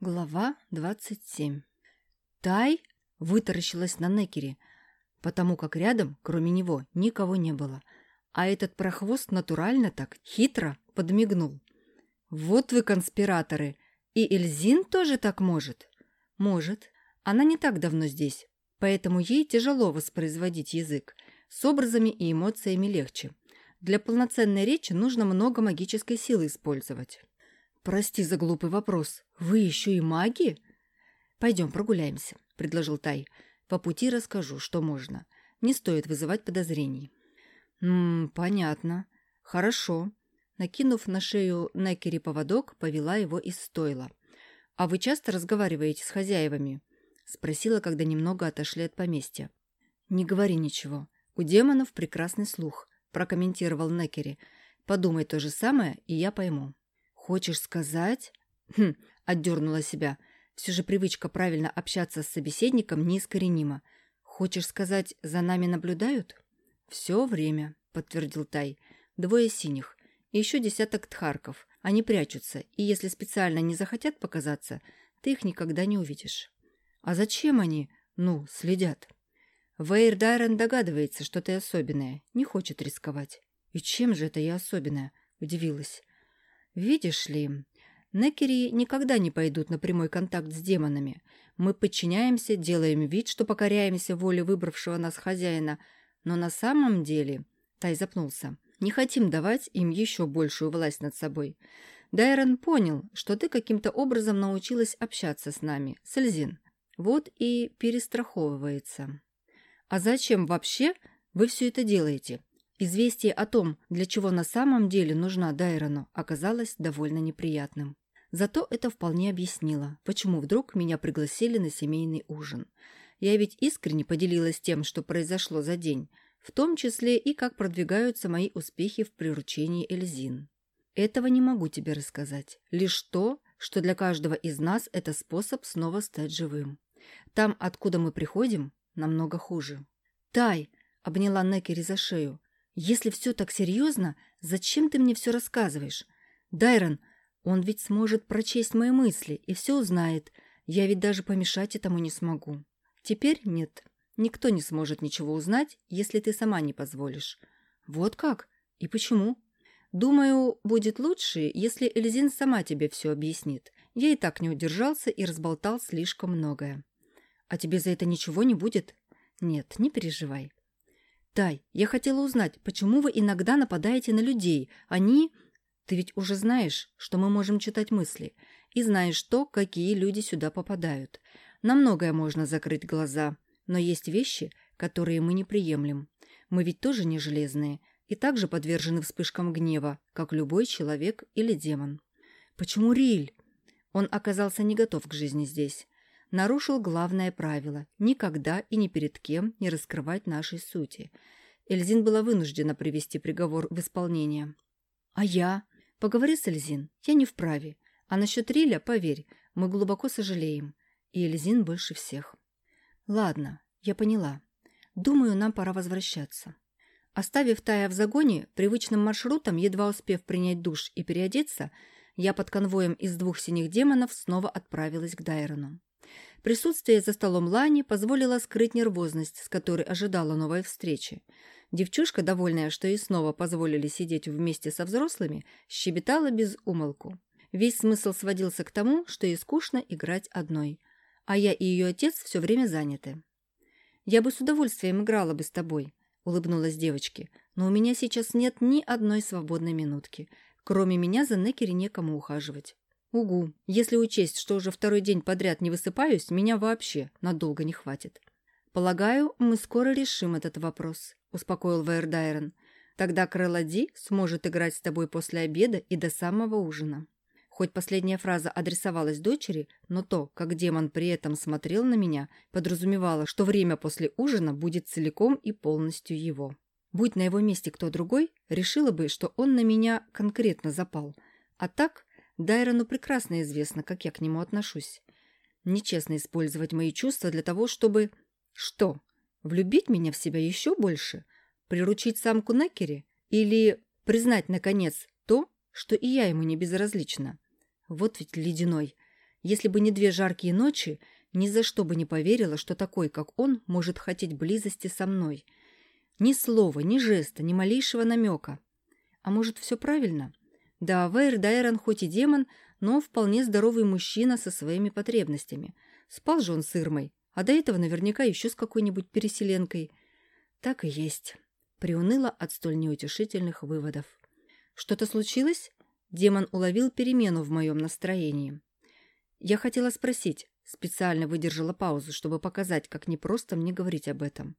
Глава 27 Тай вытаращилась на Некере, потому как рядом, кроме него, никого не было. А этот прохвост натурально так, хитро подмигнул. «Вот вы конспираторы! И Эльзин тоже так может?» «Может. Она не так давно здесь, поэтому ей тяжело воспроизводить язык. С образами и эмоциями легче. Для полноценной речи нужно много магической силы использовать». «Прости за глупый вопрос. Вы еще и маги?» «Пойдем прогуляемся», — предложил Тай. «По пути расскажу, что можно. Не стоит вызывать подозрений». «Ммм, понятно. Хорошо». Накинув на шею Некери поводок, повела его из стойла. «А вы часто разговариваете с хозяевами?» — спросила, когда немного отошли от поместья. «Не говори ничего. У демонов прекрасный слух», — прокомментировал Некери. «Подумай то же самое, и я пойму». «Хочешь сказать?» «Хм», — отдернула себя. «Все же привычка правильно общаться с собеседником неискоренима. Хочешь сказать, за нами наблюдают?» «Все время», — подтвердил Тай. «Двое синих. И еще десяток тхарков. Они прячутся, и если специально не захотят показаться, ты их никогда не увидишь». «А зачем они, ну, следят?» Вейр Дайрон догадывается, что ты особенная, не хочет рисковать. «И чем же это я особенная?» – удивилась. Видишь ли, Некери никогда не пойдут на прямой контакт с демонами. Мы подчиняемся, делаем вид, что покоряемся воле выбравшего нас хозяина, но на самом деле, Тай запнулся, не хотим давать им еще большую власть над собой. Дайрон понял, что ты каким-то образом научилась общаться с нами, Сельзин. Вот и перестраховывается. А зачем вообще вы все это делаете? Известие о том, для чего на самом деле нужна Дайрону, оказалось довольно неприятным. Зато это вполне объяснило, почему вдруг меня пригласили на семейный ужин. Я ведь искренне поделилась тем, что произошло за день, в том числе и как продвигаются мои успехи в приручении Эльзин. Этого не могу тебе рассказать. Лишь то, что для каждого из нас это способ снова стать живым. Там, откуда мы приходим, намного хуже. «Тай!» — обняла Некери за шею. Если все так серьезно, зачем ты мне все рассказываешь? Дайрон, он ведь сможет прочесть мои мысли и все узнает. Я ведь даже помешать этому не смогу. Теперь нет. Никто не сможет ничего узнать, если ты сама не позволишь. Вот как? И почему? Думаю, будет лучше, если Эльзин сама тебе все объяснит. Я и так не удержался и разболтал слишком многое. А тебе за это ничего не будет? Нет, не переживай. «Тай, я хотела узнать, почему вы иногда нападаете на людей? Они...» «Ты ведь уже знаешь, что мы можем читать мысли, и знаешь то, какие люди сюда попадают. На многое можно закрыть глаза, но есть вещи, которые мы не приемлем. Мы ведь тоже не железные и также подвержены вспышкам гнева, как любой человек или демон». «Почему Риль?» Он оказался не готов к жизни здесь. Нарушил главное правило – никогда и ни перед кем не раскрывать нашей сути – Эльзин была вынуждена привести приговор в исполнение. «А я? Поговори с Эльзин. Я не вправе. А насчет Риля, поверь, мы глубоко сожалеем. И Эльзин больше всех». «Ладно, я поняла. Думаю, нам пора возвращаться». Оставив Тая в загоне, привычным маршрутом, едва успев принять душ и переодеться, я под конвоем из двух синих демонов снова отправилась к Дайрону. Присутствие за столом Лани позволило скрыть нервозность, с которой ожидала новой встречи. Девчушка, довольная, что ей снова позволили сидеть вместе со взрослыми, щебетала без умолку. Весь смысл сводился к тому, что ей скучно играть одной. А я и ее отец все время заняты. «Я бы с удовольствием играла бы с тобой», — улыбнулась девочке, «но у меня сейчас нет ни одной свободной минутки. Кроме меня за Некери некому ухаживать». «Угу. Если учесть, что уже второй день подряд не высыпаюсь, меня вообще надолго не хватит». «Полагаю, мы скоро решим этот вопрос», — успокоил Вейрдайрон. «Тогда Крылади сможет играть с тобой после обеда и до самого ужина». Хоть последняя фраза адресовалась дочери, но то, как демон при этом смотрел на меня, подразумевало, что время после ужина будет целиком и полностью его. Будь на его месте кто другой, решила бы, что он на меня конкретно запал. А так, Дайрону прекрасно известно, как я к нему отношусь. Нечестно использовать мои чувства для того, чтобы... Что? Влюбить меня в себя еще больше? Приручить самку Некери? Или признать, наконец, то, что и я ему не безразлична? Вот ведь ледяной. Если бы не две жаркие ночи, ни за что бы не поверила, что такой, как он, может хотеть близости со мной. Ни слова, ни жеста, ни малейшего намека. А может, все правильно? Да, Вейр Дайрон хоть и демон, но вполне здоровый мужчина со своими потребностями. Спал же он с Ирмой, а до этого наверняка еще с какой-нибудь переселенкой. Так и есть. Приуныла от столь неутешительных выводов. Что-то случилось? Демон уловил перемену в моем настроении. Я хотела спросить, специально выдержала паузу, чтобы показать, как непросто мне говорить об этом.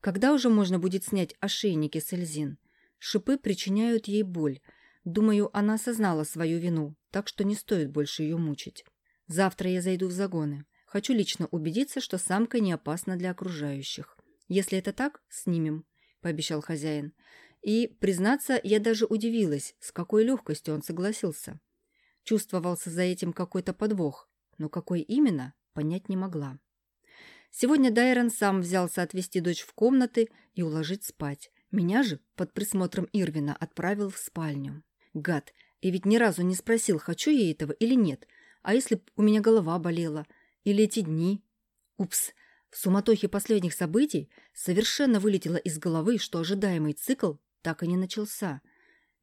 Когда уже можно будет снять ошейники с Эльзин? Шипы причиняют ей боль. Думаю, она осознала свою вину, так что не стоит больше ее мучить. Завтра я зайду в загоны. Хочу лично убедиться, что самка не опасна для окружающих. Если это так, снимем, пообещал хозяин. И, признаться, я даже удивилась, с какой легкостью он согласился. Чувствовался за этим какой-то подвох, но какой именно, понять не могла. Сегодня Дайрон сам взялся отвезти дочь в комнаты и уложить спать. Меня же, под присмотром Ирвина, отправил в спальню. Гад, и ведь ни разу не спросил, хочу я этого или нет. А если б у меня голова болела? Или эти дни? Упс, в суматохе последних событий совершенно вылетело из головы, что ожидаемый цикл так и не начался.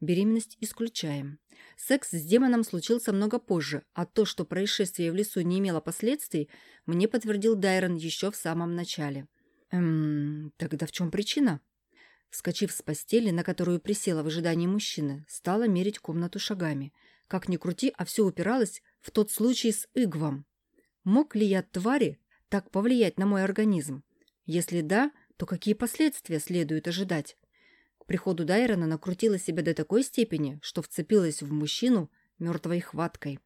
Беременность исключаем. Секс с демоном случился много позже, а то, что происшествие в лесу не имело последствий, мне подтвердил Дайрон еще в самом начале. Эм, тогда в чем причина? Вскочив с постели, на которую присела в ожидании мужчины, стала мерить комнату шагами. Как ни крути, а все упиралось в тот случай с Игвом. Мог ли я, твари, так повлиять на мой организм? Если да, то какие последствия следует ожидать? К приходу Дайрона накрутила себя до такой степени, что вцепилась в мужчину мертвой хваткой.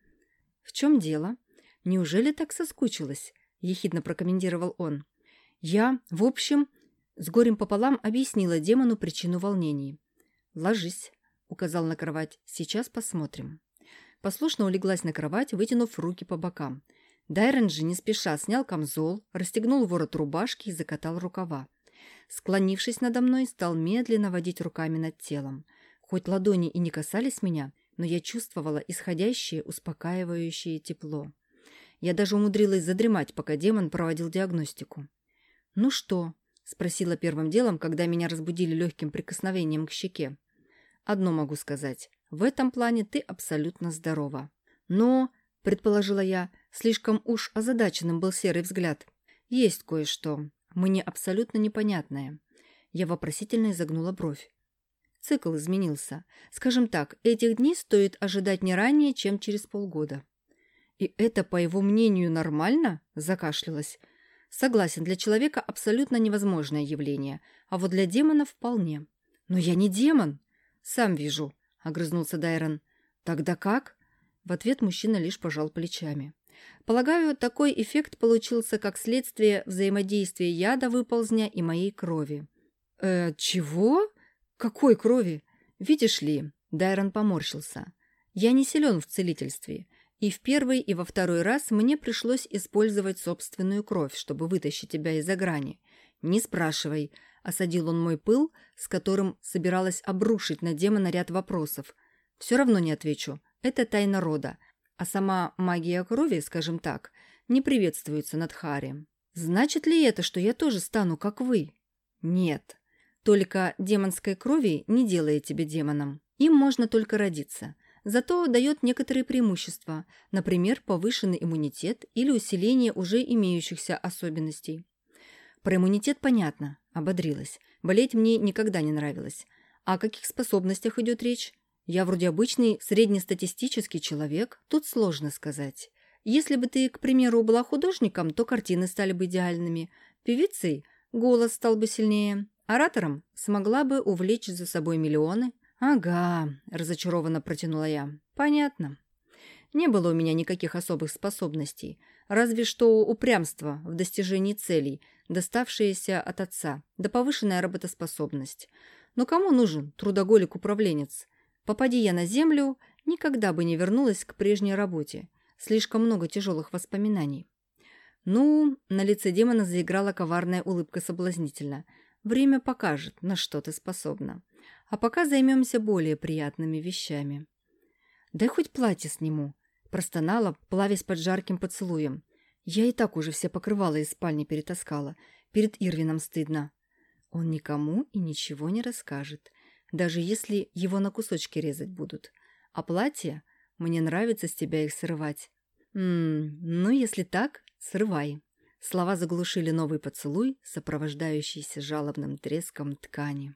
«В чем дело? Неужели так соскучилась?» – ехидно прокомментировал он. «Я, в общем, с горем пополам объяснила демону причину волнений. «Ложись», – указал на кровать. «Сейчас посмотрим». Послушно улеглась на кровать, вытянув руки по бокам – Дайрон же не спеша снял камзол, расстегнул ворот рубашки и закатал рукава. Склонившись надо мной, стал медленно водить руками над телом. Хоть ладони и не касались меня, но я чувствовала исходящее, успокаивающее тепло. Я даже умудрилась задремать, пока демон проводил диагностику. «Ну что?» – спросила первым делом, когда меня разбудили легким прикосновением к щеке. «Одно могу сказать. В этом плане ты абсолютно здорова. Но, – предположила я, Слишком уж озадаченным был серый взгляд. Есть кое-что. Мне абсолютно непонятное. Я вопросительно изогнула бровь. Цикл изменился. Скажем так, этих дней стоит ожидать не ранее, чем через полгода. И это, по его мнению, нормально? Закашлялась. Согласен, для человека абсолютно невозможное явление, а вот для демона вполне. Но я не демон. Сам вижу, огрызнулся Дайрон. Тогда как? В ответ мужчина лишь пожал плечами. Полагаю, такой эффект получился как следствие взаимодействия яда выползня и моей крови. «Э, чего? Какой крови? Видишь ли?» Дайрон поморщился. «Я не силен в целительстве, и в первый и во второй раз мне пришлось использовать собственную кровь, чтобы вытащить тебя из-за грани. Не спрашивай». Осадил он мой пыл, с которым собиралась обрушить на демона ряд вопросов. «Все равно не отвечу. Это тайна рода. А сама магия крови, скажем так, не приветствуется над Хари. Значит ли это, что я тоже стану, как вы? Нет. Только демонской крови не делает тебя демоном. Им можно только родиться. Зато дает некоторые преимущества, например, повышенный иммунитет или усиление уже имеющихся особенностей. Про иммунитет понятно, ободрилась. Болеть мне никогда не нравилось. О каких способностях идет речь? Я вроде обычный среднестатистический человек, тут сложно сказать. Если бы ты, к примеру, была художником, то картины стали бы идеальными. Певицей – голос стал бы сильнее. Оратором смогла бы увлечь за собой миллионы. «Ага», – разочарованно протянула я. «Понятно. Не было у меня никаких особых способностей, разве что упрямство в достижении целей, доставшееся от отца, да повышенная работоспособность. Но кому нужен трудоголик-управленец? Попади я на землю, никогда бы не вернулась к прежней работе. Слишком много тяжелых воспоминаний. Ну, на лице демона заиграла коварная улыбка соблазнительно. Время покажет, на что ты способна. А пока займемся более приятными вещами. Дай хоть платье сниму. Простонала, плавясь под жарким поцелуем. Я и так уже все покрывала из спальни перетаскала. Перед Ирвином стыдно. Он никому и ничего не расскажет, даже если его на кусочки резать будут. А платье? Мне нравится с тебя их срывать. Ммм, ну если так, срывай. Слова заглушили новый поцелуй, сопровождающийся жалобным треском ткани.